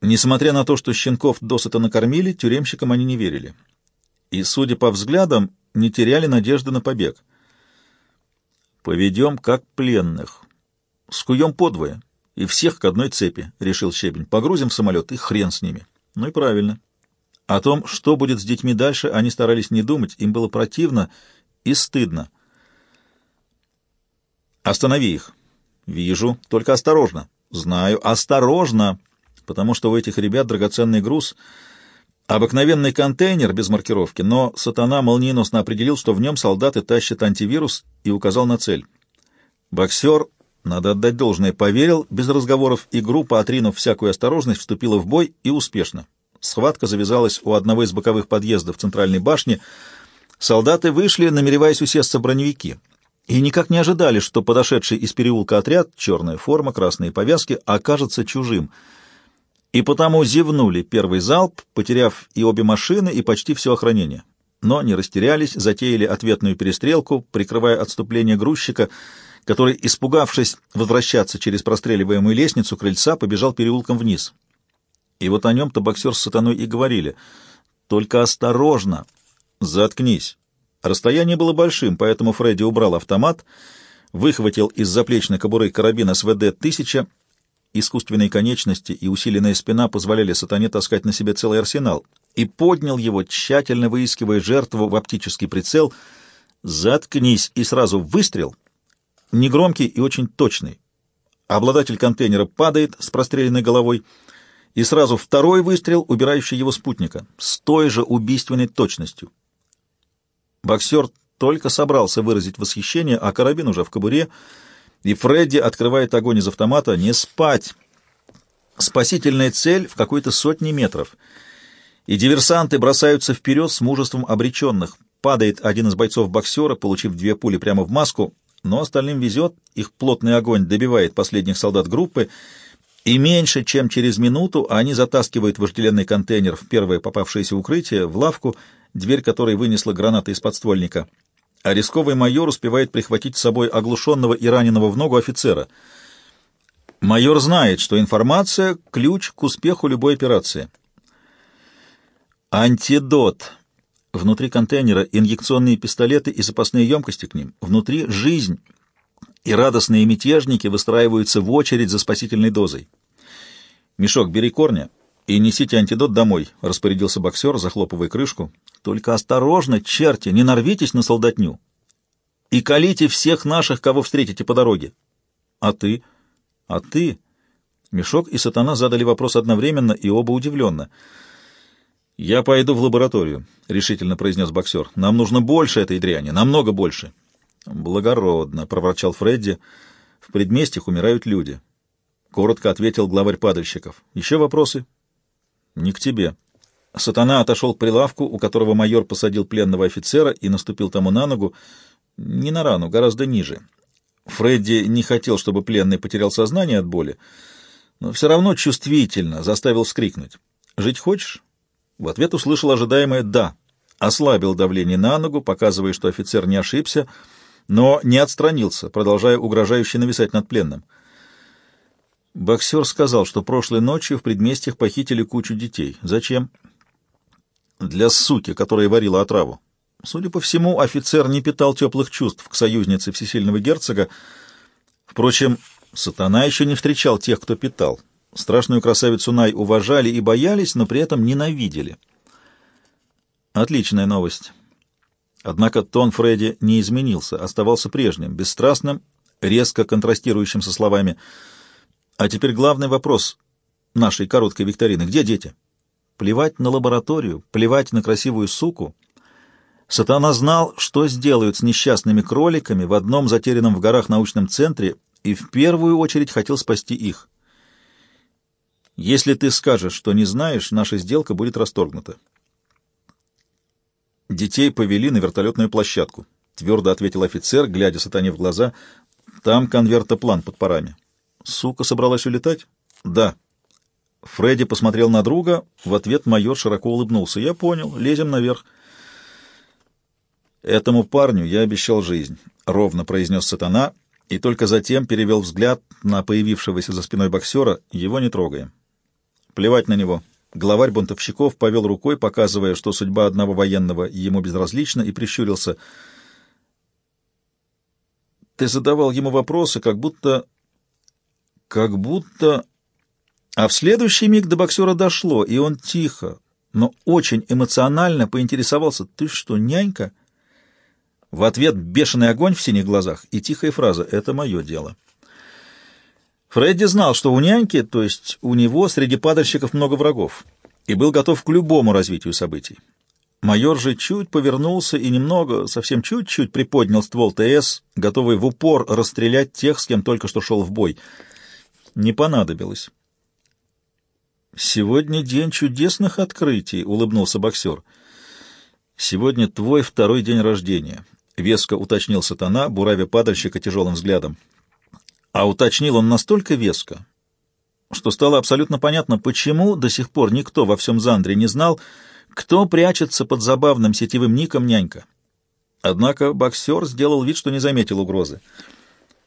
Несмотря на то, что щенков досыта накормили, тюремщикам они не верили. И, судя по взглядам, не теряли надежды на побег. «Поведем как пленных. Скуем подвое. И всех к одной цепи», — решил Щебень. «Погрузим в самолет и хрен с ними». Ну и правильно. О том, что будет с детьми дальше, они старались не думать, им было противно и стыдно. «Останови их». «Вижу. Только осторожно». «Знаю. Осторожно!» Потому что у этих ребят драгоценный груз — обыкновенный контейнер без маркировки, но сатана молниеносно определил, что в нем солдаты тащат антивирус и указал на цель. Боксер, надо отдать должное, поверил без разговоров, и группа, отринув всякую осторожность, вступила в бой и успешно. Схватка завязалась у одного из боковых подъездов центральной башни. Солдаты вышли, намереваясь усесться броневики. И никак не ожидали, что подошедший из переулка отряд, черная форма, красные повязки, окажется чужим — и потому зевнули первый залп, потеряв и обе машины, и почти все охранение. Но не растерялись, затеяли ответную перестрелку, прикрывая отступление грузчика, который, испугавшись возвращаться через простреливаемую лестницу крыльца, побежал переулком вниз. И вот о нем-то боксер с сатаной и говорили. «Только осторожно! Заткнись!» Расстояние было большим, поэтому Фредди убрал автомат, выхватил из заплечной кобуры карабин СВД-1000 Искусственные конечности и усиленная спина позволяли сатане таскать на себе целый арсенал, и поднял его, тщательно выискивая жертву в оптический прицел. «Заткнись!» и сразу выстрел. Негромкий и очень точный. Обладатель контейнера падает с простреленной головой, и сразу второй выстрел, убирающий его спутника, с той же убийственной точностью. Боксер только собрался выразить восхищение, а карабин уже в кобуре — и Фредди открывает огонь из автомата «Не спать!». Спасительная цель в какой-то сотне метров. И диверсанты бросаются вперед с мужеством обреченных. Падает один из бойцов боксера, получив две пули прямо в маску, но остальным везет, их плотный огонь добивает последних солдат группы, и меньше чем через минуту они затаскивают вожделенный контейнер в первое попавшееся укрытие, в лавку, дверь которой вынесла граната из подствольника а рисковый майор успевает прихватить с собой оглушенного и раненого в ногу офицера. Майор знает, что информация — ключ к успеху любой операции. Антидот. Внутри контейнера инъекционные пистолеты и запасные емкости к ним. Внутри — жизнь. И радостные мятежники выстраиваются в очередь за спасительной дозой. «Мешок, бери корня и несите антидот домой», — распорядился боксер, захлопывая крышку. Только осторожно, черти, не нарвитесь на солдатню. И колите всех наших, кого встретите по дороге. А ты? А ты? Мешок и Сатана задали вопрос одновременно, и оба удивленно. «Я пойду в лабораторию», — решительно произнес боксер. «Нам нужно больше этой дряни, намного больше». «Благородно», — проворчал Фредди. «В предместьях умирают люди». Коротко ответил главарь падальщиков. «Еще вопросы?» «Не к тебе», Сатана отошел к прилавку, у которого майор посадил пленного офицера и наступил тому на ногу, не на рану, гораздо ниже. Фредди не хотел, чтобы пленный потерял сознание от боли, но все равно чувствительно заставил вскрикнуть. «Жить хочешь?» В ответ услышал ожидаемое «да». Ослабил давление на ногу, показывая, что офицер не ошибся, но не отстранился, продолжая угрожающе нависать над пленным. Боксер сказал, что прошлой ночью в предместьях похитили кучу детей. Зачем? Для суки, которая варила отраву. Судя по всему, офицер не питал теплых чувств к союзнице всесильного герцога. Впрочем, сатана еще не встречал тех, кто питал. Страшную красавицу Най уважали и боялись, но при этом ненавидели. Отличная новость. Однако тон Фредди не изменился, оставался прежним, бесстрастным, резко контрастирующим со словами «А теперь главный вопрос нашей короткой викторины. Где дети?» Плевать на лабораторию, плевать на красивую суку. Сатана знал, что сделают с несчастными кроликами в одном затерянном в горах научном центре, и в первую очередь хотел спасти их. Если ты скажешь, что не знаешь, наша сделка будет расторгнута. Детей повели на вертолетную площадку, твердо ответил офицер, глядя Сатане в глаза. Там конвертоплан под парами. Сука собралась улетать? Да. Фредди посмотрел на друга, в ответ майор широко улыбнулся. «Я понял, лезем наверх». «Этому парню я обещал жизнь», — ровно произнес сатана, и только затем перевел взгляд на появившегося за спиной боксера. «Его не трогаем». Плевать на него. Главарь бунтовщиков повел рукой, показывая, что судьба одного военного ему безразлична, и прищурился. Ты задавал ему вопросы, как будто... как будто... А в следующий миг до боксера дошло, и он тихо, но очень эмоционально поинтересовался. «Ты что, нянька?» В ответ бешеный огонь в синих глазах и тихая фраза «Это мое дело». Фредди знал, что у няньки, то есть у него, среди падальщиков много врагов, и был готов к любому развитию событий. Майор же чуть повернулся и немного, совсем чуть-чуть приподнял ствол ТС, готовый в упор расстрелять тех, с кем только что шел в бой. Не понадобилось. «Сегодня день чудесных открытий», — улыбнулся боксер. «Сегодня твой второй день рождения», — веско уточнил сатана, буравя падальщика тяжелым взглядом. А уточнил он настолько веско, что стало абсолютно понятно, почему до сих пор никто во всем Зандре не знал, кто прячется под забавным сетевым ником «Нянька». Однако боксер сделал вид, что не заметил угрозы.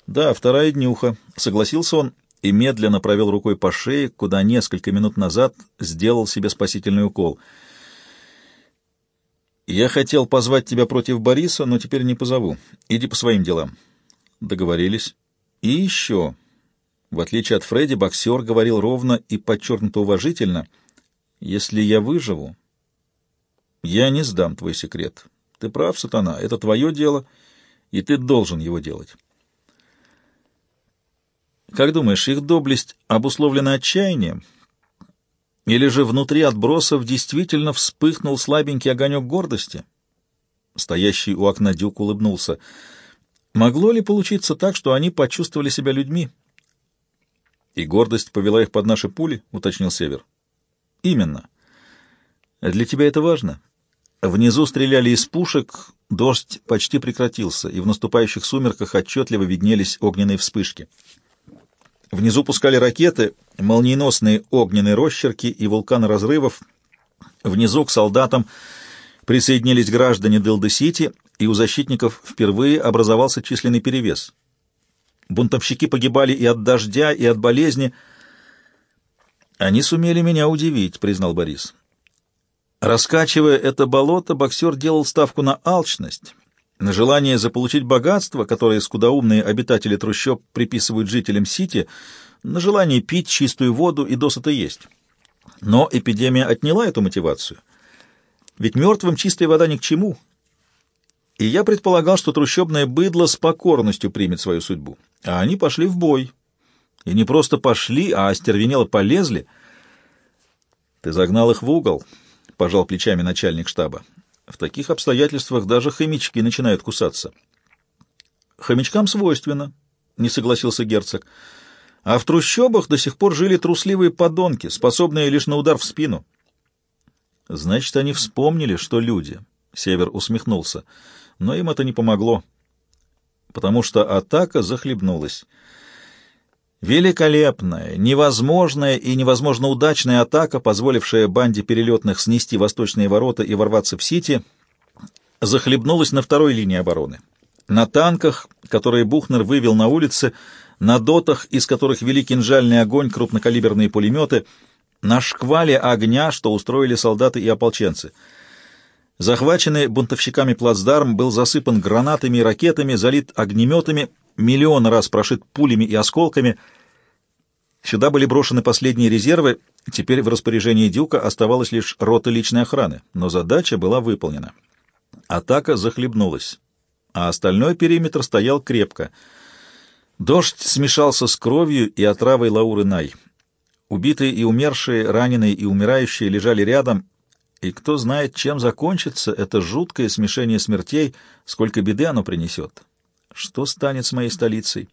«Да, вторая днюха», — согласился он и медленно провел рукой по шее, куда несколько минут назад сделал себе спасительный укол. «Я хотел позвать тебя против Бориса, но теперь не позову. Иди по своим делам». «Договорились». И еще, в отличие от Фредди, боксер говорил ровно и подчеркнуто уважительно, «Если я выживу, я не сдам твой секрет. Ты прав, сатана, это твое дело, и ты должен его делать». Как думаешь, их доблесть обусловлена отчаянием? Или же внутри отбросов действительно вспыхнул слабенький огонек гордости? Стоящий у окна Дюк улыбнулся — Могло ли получиться так, что они почувствовали себя людьми? И гордость повела их под наши пули, уточнил Север. Именно. Для тебя это важно. Внизу стреляли из пушек, дождь почти прекратился, и в наступающих сумерках отчетливо виднелись огненные вспышки. Внизу пускали ракеты, молниеносные огненные росчерки и вулканы разрывов. Внизу к солдатам присоединились граждане Дилды-Сити, и у защитников впервые образовался численный перевес. Бунтовщики погибали и от дождя, и от болезни. «Они сумели меня удивить», — признал Борис. Раскачивая это болото, боксер делал ставку на алчность, на желание заполучить богатство, которое скудоумные обитатели трущоб приписывают жителям Сити, на желание пить чистую воду и досыта есть. Но эпидемия отняла эту мотивацию. Ведь мертвым чистая вода ни к чему — и я предполагал, что трущобное быдло с покорностью примет свою судьбу. А они пошли в бой. И не просто пошли, а остервенело полезли. Ты загнал их в угол, — пожал плечами начальник штаба. В таких обстоятельствах даже хомячки начинают кусаться. Хомячкам свойственно, — не согласился герцог. А в трущобах до сих пор жили трусливые подонки, способные лишь на удар в спину. Значит, они вспомнили, что люди. Север усмехнулся но им это не помогло, потому что атака захлебнулась. Великолепная, невозможная и невозможно удачная атака, позволившая банде перелетных снести восточные ворота и ворваться в Сити, захлебнулась на второй линии обороны. На танках, которые Бухнер вывел на улицы, на дотах, из которых вели кинжальный огонь крупнокалиберные пулеметы, на шквале огня, что устроили солдаты и ополченцы — Захваченный бунтовщиками плацдарм был засыпан гранатами и ракетами, залит огнеметами, миллион раз прошит пулями и осколками. Сюда были брошены последние резервы, теперь в распоряжении Дюка оставалась лишь рота личной охраны, но задача была выполнена. Атака захлебнулась, а остальной периметр стоял крепко. Дождь смешался с кровью и отравой Лауры Най. Убитые и умершие, раненые и умирающие лежали рядом, и кто знает, чем закончится это жуткое смешение смертей, сколько беды оно принесет. Что станет с моей столицей?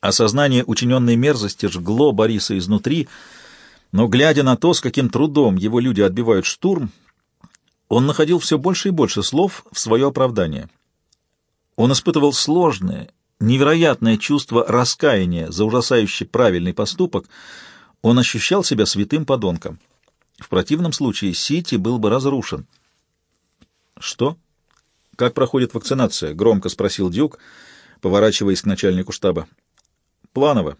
Осознание учиненной мерзости жгло Бориса изнутри, но, глядя на то, с каким трудом его люди отбивают штурм, он находил все больше и больше слов в свое оправдание. Он испытывал сложное, невероятное чувство раскаяния за ужасающий правильный поступок, он ощущал себя святым подонком. В противном случае Сити был бы разрушен. «Что? Как проходит вакцинация?» — громко спросил Дюк, поворачиваясь к начальнику штаба. «Планово.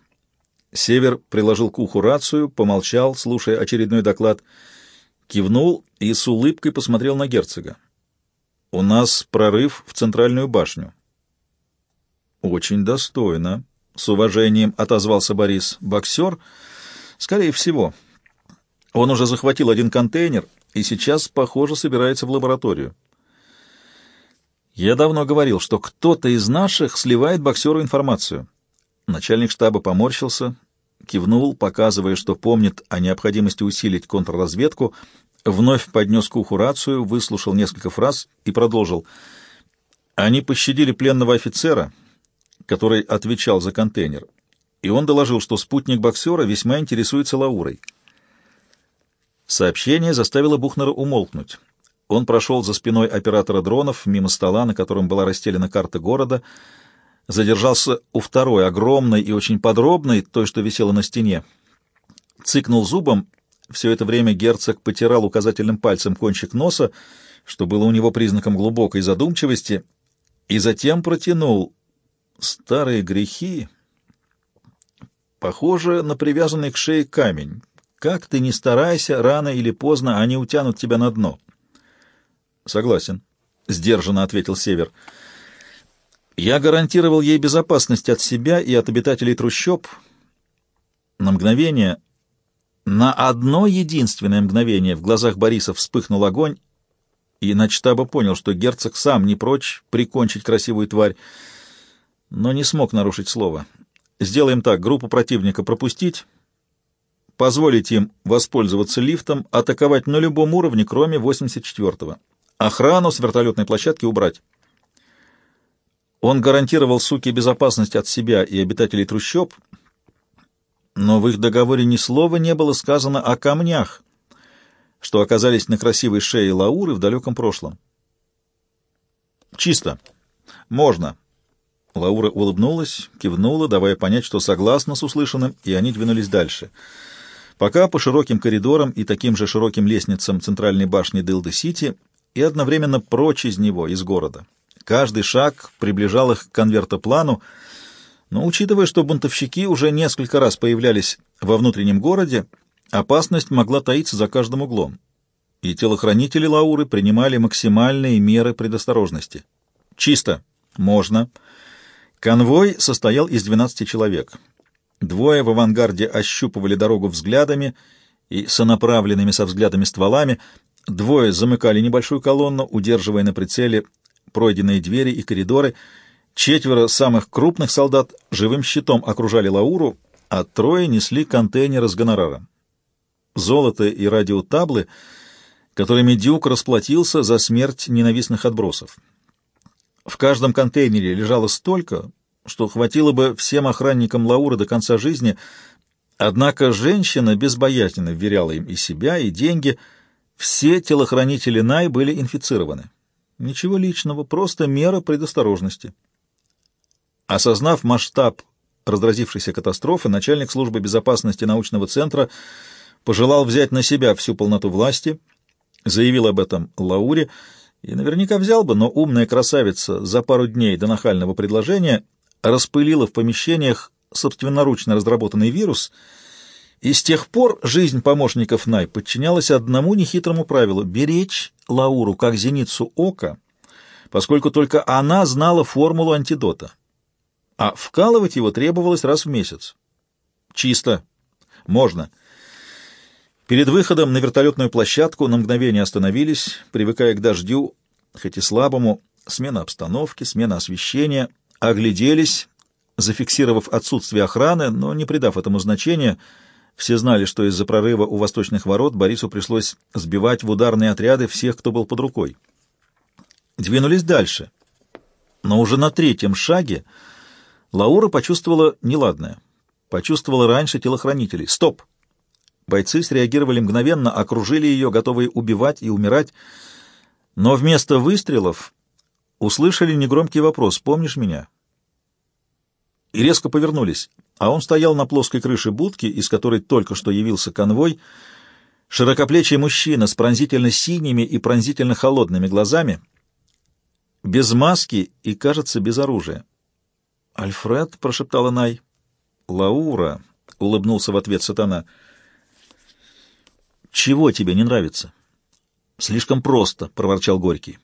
Север приложил к уху рацию, помолчал, слушая очередной доклад, кивнул и с улыбкой посмотрел на герцога. «У нас прорыв в центральную башню». «Очень достойно», — с уважением отозвался Борис. «Боксер? Скорее всего. Он уже захватил один контейнер и сейчас, похоже, собирается в лабораторию. Я давно говорил, что кто-то из наших сливает боксеру информацию». Начальник штаба поморщился, кивнул, показывая, что помнит о необходимости усилить контрразведку, вновь поднес к уху рацию, выслушал несколько фраз и продолжил. Они пощадили пленного офицера, который отвечал за контейнер, и он доложил, что спутник боксера весьма интересуется Лаурой. Сообщение заставило Бухнера умолкнуть. Он прошел за спиной оператора дронов мимо стола, на котором была расстелена карта города, задержался у второй, огромной и очень подробной, той, что висела на стене. Цыкнул зубом. Все это время герцог потирал указательным пальцем кончик носа, что было у него признаком глубокой задумчивости, и затем протянул старые грехи, похоже на привязанный к шее камень. Как ты ни старайся, рано или поздно они утянут тебя на дно. — Согласен, — сдержанно ответил Север. — я гарантировал ей безопасность от себя и от обитателей трущоб. На мгновение, на одно единственное мгновение в глазах Бориса вспыхнул огонь, и начтаба понял, что герцог сам не прочь прикончить красивую тварь, но не смог нарушить слово. Сделаем так, группу противника пропустить, позволить им воспользоваться лифтом, атаковать на любом уровне, кроме 84-го. Охрану с вертолетной площадки убрать. Он гарантировал суке безопасность от себя и обитателей трущоб, но в их договоре ни слова не было сказано о камнях, что оказались на красивой шее Лауры в далеком прошлом. «Чисто. Можно». Лаура улыбнулась, кивнула, давая понять, что согласна с услышанным, и они двинулись дальше. Пока по широким коридорам и таким же широким лестницам центральной башни Дылды-Сити и одновременно прочь из него, из города. Каждый шаг приближал их к конвертоплану, но, учитывая, что бунтовщики уже несколько раз появлялись во внутреннем городе, опасность могла таиться за каждым углом, и телохранители Лауры принимали максимальные меры предосторожности. «Чисто. Можно». Конвой состоял из 12 человек. Двое в авангарде ощупывали дорогу взглядами и сонаправленными со взглядами стволами, двое замыкали небольшую колонну, удерживая на прицеле пройденные двери и коридоры. Четверо самых крупных солдат живым щитом окружали Лауру, а трое несли контейнеры с гонораром. Золото и радиотаблы, которыми Дюк расплатился за смерть ненавистных отбросов. В каждом контейнере лежало столько, что хватило бы всем охранникам Лауры до конца жизни, однако женщина безбоязненно вверяла им и себя, и деньги. Все телохранители Най были инфицированы. Ничего личного, просто мера предосторожности. Осознав масштаб разразившейся катастрофы, начальник службы безопасности научного центра пожелал взять на себя всю полноту власти, заявил об этом Лауре, и наверняка взял бы, но умная красавица за пару дней до нахального предложения распылила в помещениях собственноручно разработанный вирус — и с тех пор жизнь помощников Най подчинялась одному нехитрому правилу — беречь Лауру как зеницу ока, поскольку только она знала формулу антидота, а вкалывать его требовалось раз в месяц. Чисто. Можно. Перед выходом на вертолетную площадку на мгновение остановились, привыкая к дождю, хоть и слабому, смена обстановки, смена освещения, огляделись, зафиксировав отсутствие охраны, но не придав этому значения — все знали, что из-за прорыва у восточных ворот Борису пришлось сбивать в ударные отряды всех, кто был под рукой. Двинулись дальше. Но уже на третьем шаге Лаура почувствовала неладное. Почувствовала раньше телохранителей. Стоп! Бойцы среагировали мгновенно, окружили ее, готовые убивать и умирать. Но вместо выстрелов услышали негромкий вопрос «Помнишь меня?» И резко повернулись а он стоял на плоской крыше будки, из которой только что явился конвой, широкоплечий мужчина с пронзительно синими и пронзительно холодными глазами, без маски и, кажется, без оружия. «Альфред», — прошептала Най. «Лаура», — улыбнулся в ответ сатана. «Чего тебе не нравится?» «Слишком просто», — проворчал Горький.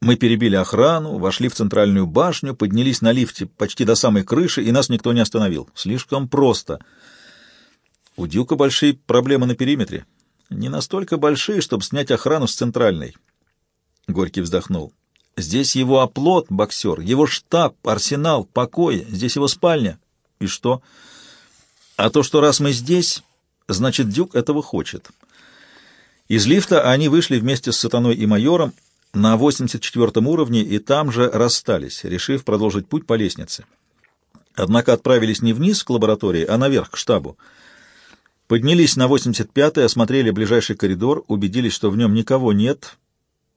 Мы перебили охрану, вошли в центральную башню, поднялись на лифте почти до самой крыши, и нас никто не остановил. Слишком просто. У Дюка большие проблемы на периметре. Не настолько большие, чтобы снять охрану с центральной. Горький вздохнул. Здесь его оплот, боксер, его штаб, арсенал, покой, здесь его спальня. И что? А то, что раз мы здесь, значит, Дюк этого хочет. Из лифта они вышли вместе с Сатаной и майором на 84 уровне и там же расстались, решив продолжить путь по лестнице. Однако отправились не вниз к лаборатории, а наверх, к штабу. Поднялись на 85-й, осмотрели ближайший коридор, убедились, что в нем никого нет,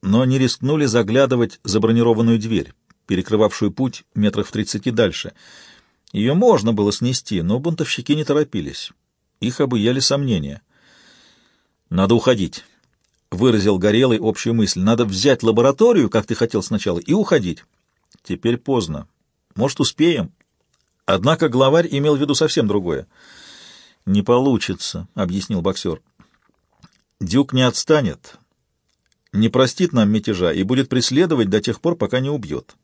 но не рискнули заглядывать за бронированную дверь, перекрывавшую путь метрах в 30 дальше. Ее можно было снести, но бунтовщики не торопились. Их обуяли сомнения. «Надо уходить», — выразил Горелый общую мысль. «Надо взять лабораторию, как ты хотел сначала, и уходить». «Теперь поздно. Может, успеем?» Однако главарь имел в виду совсем другое. «Не получится», — объяснил боксер. «Дюк не отстанет, не простит нам мятежа и будет преследовать до тех пор, пока не убьет.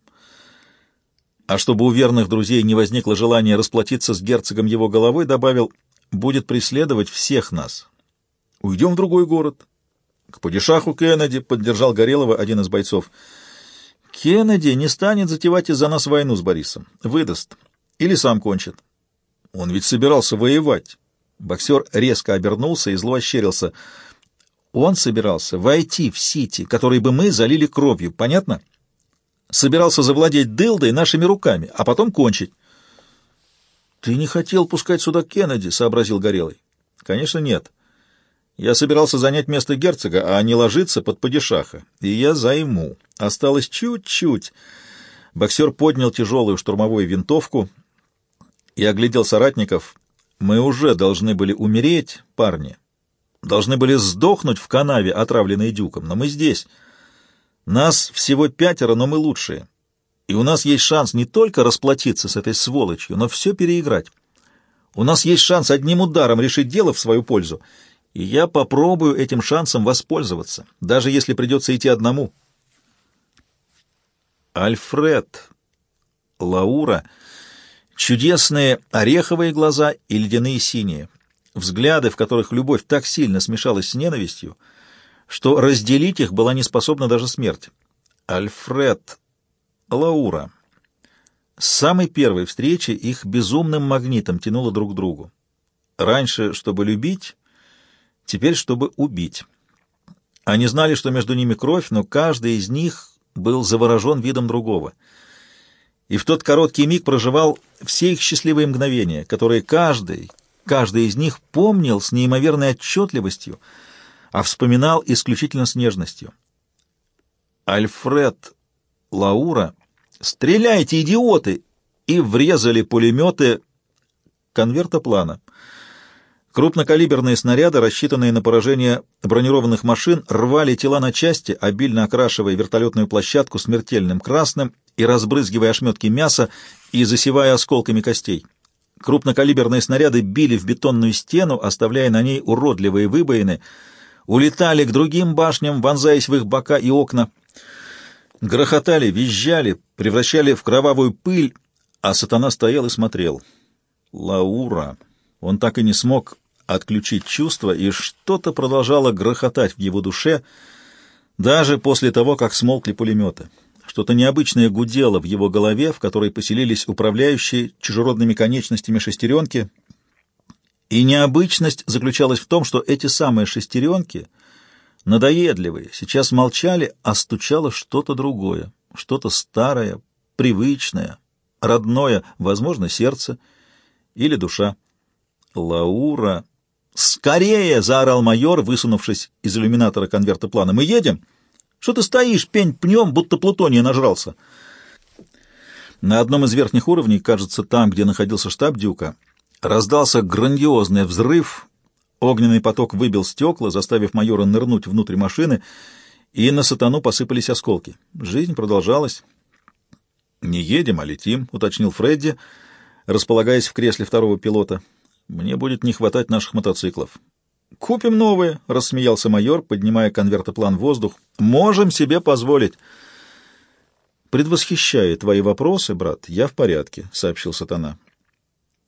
А чтобы у верных друзей не возникло желания расплатиться с герцогом его головой, добавил, будет преследовать всех нас. Уйдем в другой город. К падишаху Кеннеди поддержал Горелого один из бойцов. Кеннеди не станет затевать из-за нас войну с Борисом. Выдаст. Или сам кончит. Он ведь собирался воевать. Боксер резко обернулся и зло ощерился — он собирался войти в Сити, который бы мы залили кровью, понятно? Собирался завладеть дылдой нашими руками, а потом кончить. «Ты не хотел пускать сюда Кеннеди», — сообразил Горелый. «Конечно, нет. Я собирался занять место герцога, а не ложиться под падишаха, и я займу. Осталось чуть-чуть». Боксер поднял тяжелую штурмовую винтовку и оглядел соратников. «Мы уже должны были умереть, парни, должны были сдохнуть в канаве, отравленной дюком, но мы здесь. Нас всего пятеро, но мы лучшие. И у нас есть шанс не только расплатиться с этой сволочью, но все переиграть. У нас есть шанс одним ударом решить дело в свою пользу, и я попробую этим шансом воспользоваться, даже если придется идти одному. Альфред, Лаура, чудесные ореховые глаза и ледяные синие взгляды, в которых любовь так сильно смешалась с ненавистью, что разделить их была не способна даже смерть. Альфред, Лаура. С самой первой встречи их безумным магнитом тянуло друг к другу. Раньше, чтобы любить, теперь, чтобы убить. Они знали, что между ними кровь, но каждый из них был заворожен видом другого. И в тот короткий миг проживал все их счастливые мгновения, которые каждый, Каждый из них помнил с неимоверной отчетливостью, а вспоминал исключительно с нежностью. Альфред, Лаура, стреляйте, идиоты! И врезали пулеметы конверта плана. Крупнокалиберные снаряды, рассчитанные на поражение бронированных машин, рвали тела на части, обильно окрашивая вертолетную площадку смертельным красным и разбрызгивая ошметки мяса и засевая осколками костей. Крупнокалиберные снаряды били в бетонную стену, оставляя на ней уродливые выбоины, улетали к другим башням, вонзаясь в их бока и окна. Грохотали, визжали, превращали в кровавую пыль, а сатана стоял и смотрел. Лаура. Он так и не смог отключить чувства, и что-то продолжало грохотать в его душе, даже после того, как смолкли пулеметы. Что-то необычное гудело в его голове, в которой поселились управляющие чужеродными конечностями шестеренки. И необычность заключалась в том, что эти самые шестеренки, надоедливые, сейчас молчали, а стучало что-то другое, что-то старое, привычное, родное, возможно, сердце или душа. «Лаура!» «Скорее!» — заорал майор, высунувшись из иллюминатора конверта плана. «Мы едем!» Что ты стоишь, пень пнем, будто плутония нажрался?» На одном из верхних уровней, кажется, там, где находился штаб Дюка, раздался грандиозный взрыв, огненный поток выбил стекла, заставив майора нырнуть внутрь машины, и на сатану посыпались осколки. Жизнь продолжалась. «Не едем, а летим», — уточнил Фредди, располагаясь в кресле второго пилота. Мне будет не хватать наших мотоциклов. Купим новые, — рассмеялся майор, поднимая конвертоплан в воздух. Можем себе позволить. Предвосхищая твои вопросы, брат, я в порядке, — сообщил сатана.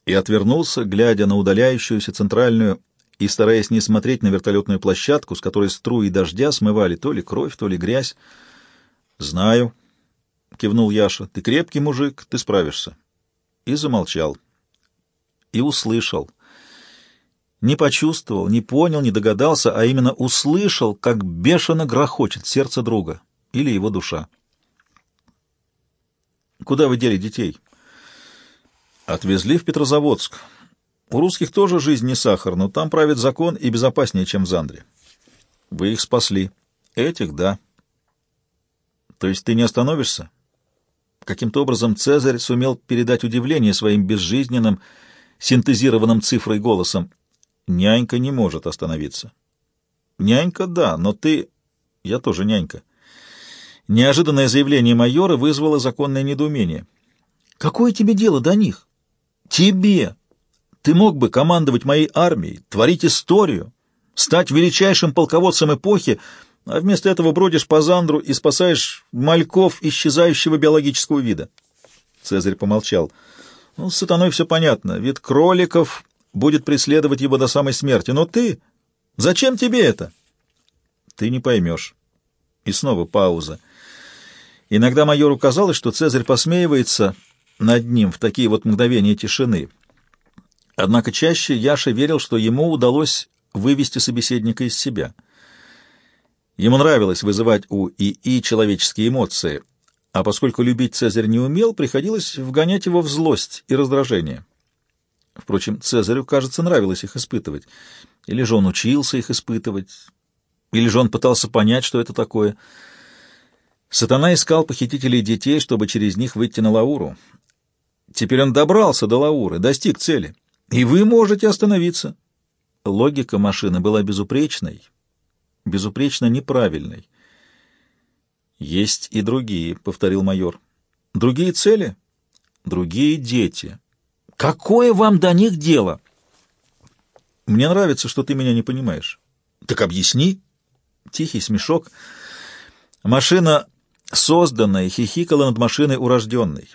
И отвернулся, глядя на удаляющуюся центральную и стараясь не смотреть на вертолетную площадку, с которой струи дождя смывали то ли кровь, то ли грязь. «Знаю», — кивнул Яша, — «ты крепкий мужик, ты справишься». И замолчал. И услышал. Не почувствовал, не понял, не догадался, а именно услышал, как бешено грохочет сердце друга или его душа. «Куда вы дели детей?» «Отвезли в Петрозаводск. У русских тоже жизнь не сахар, но там правит закон и безопаснее, чем в Зандре. Вы их спасли. Этих — да. То есть ты не остановишься? Каким-то образом Цезарь сумел передать удивление своим безжизненным, синтезированным цифрой голосом. Нянька не может остановиться. Нянька — да, но ты... Я тоже нянька. Неожиданное заявление майора вызвало законное недоумение. Какое тебе дело до них? Тебе! Ты мог бы командовать моей армией, творить историю, стать величайшим полководцем эпохи, а вместо этого бродишь по Зандру и спасаешь мальков исчезающего биологического вида. Цезарь помолчал. Ну, с сатаной все понятно. Вид кроликов будет преследовать его до самой смерти. Но ты... Зачем тебе это? Ты не поймешь. И снова пауза. Иногда майору казалось, что Цезарь посмеивается над ним в такие вот мгновения тишины — Однако чаще Яша верил, что ему удалось вывести собеседника из себя. Ему нравилось вызывать у ИИ человеческие эмоции, а поскольку любить Цезарь не умел, приходилось вгонять его в злость и раздражение. Впрочем, Цезарю, кажется, нравилось их испытывать. Или же он учился их испытывать, или же он пытался понять, что это такое. Сатана искал похитителей детей, чтобы через них выйти на Лауру. Теперь он добрался до Лауры, достиг цели. И вы можете остановиться. Логика машины была безупречной, безупречно неправильной. Есть и другие, — повторил майор. Другие цели? Другие дети. Какое вам до них дело? Мне нравится, что ты меня не понимаешь. Так объясни. Тихий смешок. Машина созданная хихикала над машиной урожденной.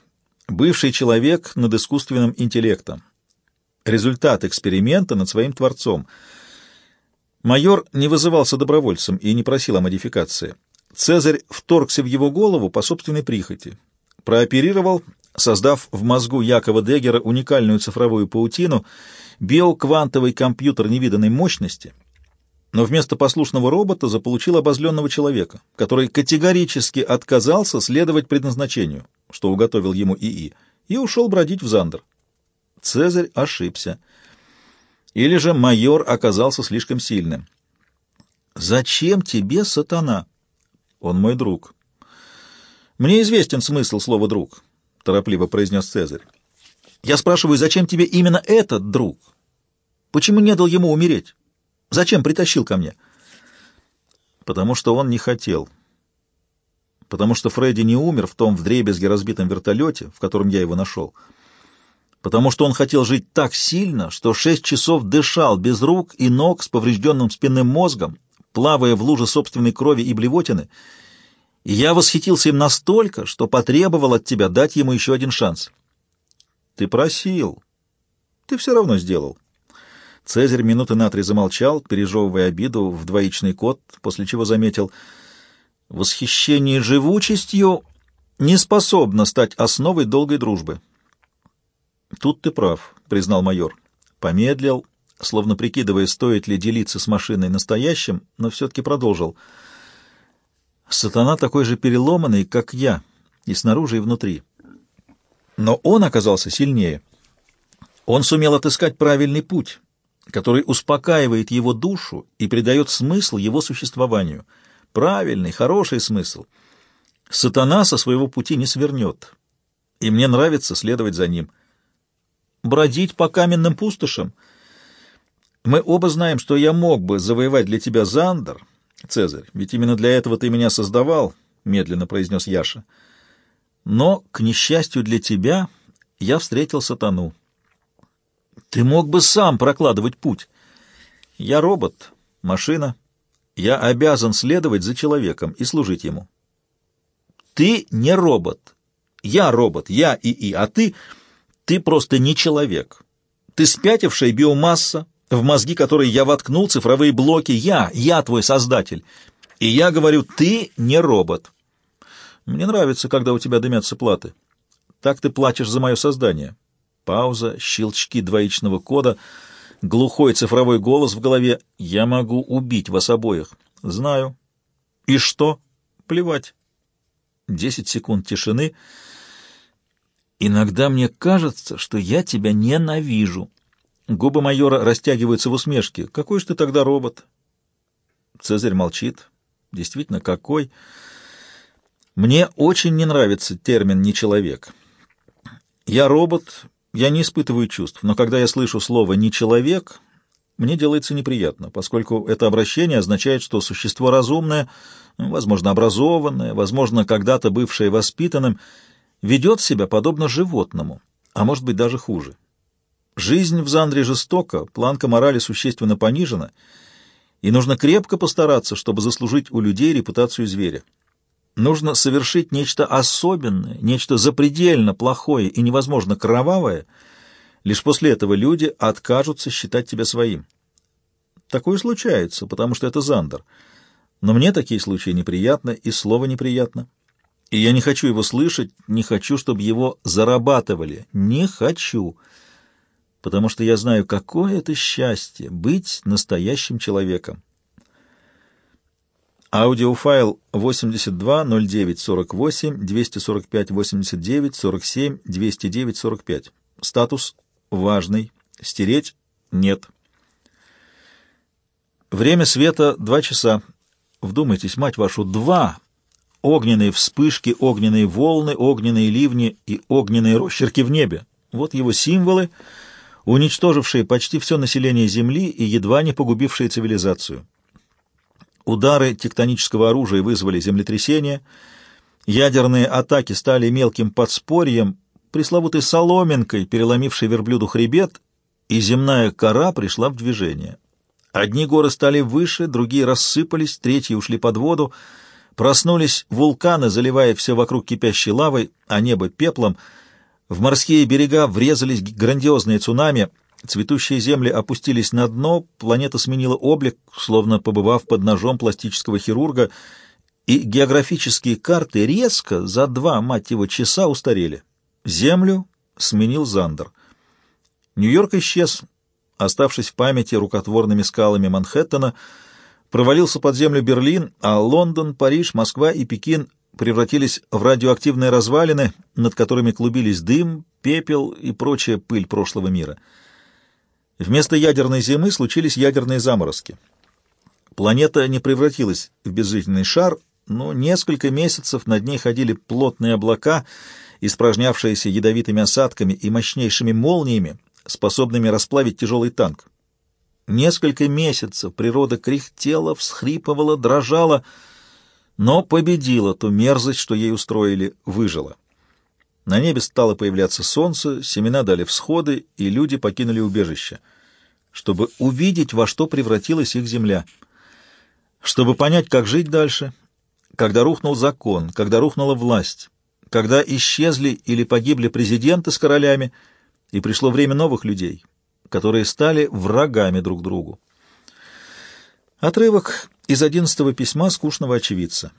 Бывший человек над искусственным интеллектом результат эксперимента над своим творцом. Майор не вызывался добровольцем и не просил о модификации. Цезарь вторгся в его голову по собственной прихоти. Прооперировал, создав в мозгу Якова Деггера уникальную цифровую паутину, биоквантовый компьютер невиданной мощности, но вместо послушного робота заполучил обозленного человека, который категорически отказался следовать предназначению, что уготовил ему ИИ, и ушел бродить в Зандер. Цезарь ошибся. Или же майор оказался слишком сильным. «Зачем тебе сатана?» «Он мой друг». «Мне известен смысл слова «друг», — торопливо произнес Цезарь. «Я спрашиваю, зачем тебе именно этот друг? Почему не дал ему умереть? Зачем притащил ко мне?» «Потому что он не хотел. Потому что Фредди не умер в том вдребезги разбитом вертолете, в котором я его нашел» потому что он хотел жить так сильно, что шесть часов дышал без рук и ног с поврежденным спинным мозгом, плавая в луже собственной крови и блевотины, и я восхитился им настолько, что потребовал от тебя дать ему еще один шанс. Ты просил. Ты все равно сделал. Цезарь минуты на три замолчал, пережевывая обиду в двоичный код, после чего заметил, «Восхищение живучестью не способно стать основой долгой дружбы». «Тут ты прав», — признал майор. Помедлил, словно прикидывая, стоит ли делиться с машиной настоящим, но все-таки продолжил. «Сатана такой же переломанный, как я, и снаружи, и внутри. Но он оказался сильнее. Он сумел отыскать правильный путь, который успокаивает его душу и придает смысл его существованию. Правильный, хороший смысл. Сатана со своего пути не свернет, и мне нравится следовать за ним» бродить по каменным пустошам. Мы оба знаем, что я мог бы завоевать для тебя Зандер, Цезарь, ведь именно для этого ты меня создавал, — медленно произнес Яша. Но, к несчастью для тебя, я встретил сатану. Ты мог бы сам прокладывать путь. Я робот, машина. Я обязан следовать за человеком и служить ему. Ты не робот. Я робот, я ИИ, а ты... Ты просто не человек. Ты спятившая биомасса, в мозги которой я воткнул цифровые блоки. Я, я твой создатель. И я говорю, ты не робот. Мне нравится, когда у тебя дымятся платы. Так ты плачешь за мое создание. Пауза, щелчки двоичного кода, глухой цифровой голос в голове. Я могу убить вас обоих. Знаю. И что? Плевать. Десять секунд тишины. Иногда мне кажется, что я тебя ненавижу. Губы майора растягиваются в усмешке. Какой же ты тогда робот? Цезарь молчит. Действительно, какой? Мне очень не нравится термин «не человек». Я робот, я не испытываю чувств, но когда я слышу слово «не человек», мне делается неприятно, поскольку это обращение означает, что существо разумное, возможно, образованное, возможно, когда-то бывшее воспитанным, ведет себя подобно животному, а может быть даже хуже. Жизнь в Зандре жестока, планка морали существенно понижена — и нужно крепко постараться, чтобы заслужить у людей репутацию зверя. Нужно совершить нечто особенное, нечто запредельно плохое и невозможно кровавое, лишь после этого люди откажутся считать тебя своим. Такое случается, потому что это Зандер. Но мне такие случаи неприятны, и слово неприятно. И я не хочу его слышать, не хочу, чтобы его зарабатывали. Не хочу потому что я знаю, какое это счастье — быть настоящим человеком. Аудиофайл 820948 245 89 47 209 45. Статус важный. Стереть нет. Время света — два часа. Вдумайтесь, мать вашу, два! Огненные вспышки, огненные волны, огненные ливни и огненные росчерки в небе. Вот его символы — уничтожившие почти все население Земли и едва не погубившие цивилизацию. Удары тектонического оружия вызвали землетрясения, ядерные атаки стали мелким подспорьем, пресловутой соломинкой, переломившей верблюду хребет, и земная кора пришла в движение. Одни горы стали выше, другие рассыпались, третьи ушли под воду, проснулись вулканы, заливая все вокруг кипящей лавой, а небо пеплом — в морские берега врезались грандиозные цунами, цветущие земли опустились на дно, планета сменила облик, словно побывав под ножом пластического хирурга, и географические карты резко за два, мать его, часа устарели. Землю сменил Зандер. Нью-Йорк исчез, оставшись в памяти рукотворными скалами Манхэттена, провалился под землю Берлин, а Лондон, Париж, Москва и Пекин превратились в радиоактивные развалины, над которыми клубились дым, пепел и прочая пыль прошлого мира. Вместо ядерной зимы случились ядерные заморозки. Планета не превратилась в безжизненный шар, но несколько месяцев над ней ходили плотные облака, испражнявшиеся ядовитыми осадками и мощнейшими молниями, способными расплавить тяжелый танк. Несколько месяцев природа кряхтела, всхрипывала, дрожала — но победила ту мерзость, что ей устроили, выжила. На небе стало появляться солнце, семена дали всходы, и люди покинули убежище, чтобы увидеть, во что превратилась их земля, чтобы понять, как жить дальше, когда рухнул закон, когда рухнула власть, когда исчезли или погибли президенты с королями, и пришло время новых людей, которые стали врагами друг другу. Отрывок из одиннадцатого письма скучного очевидца.